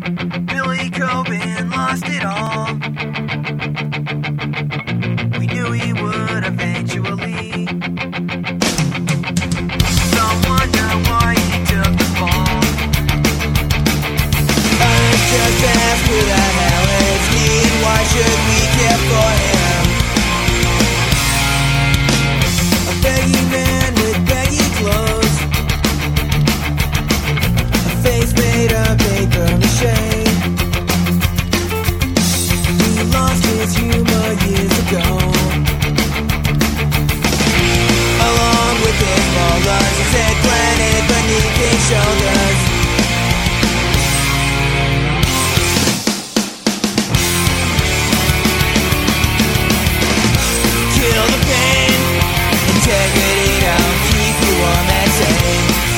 Billy Coben lost it all.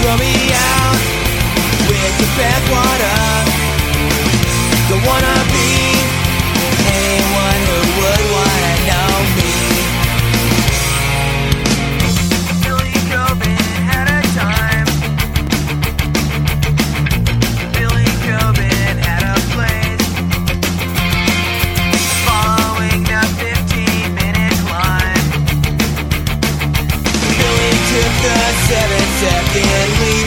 throw me out with the bathwater. the seven second lead.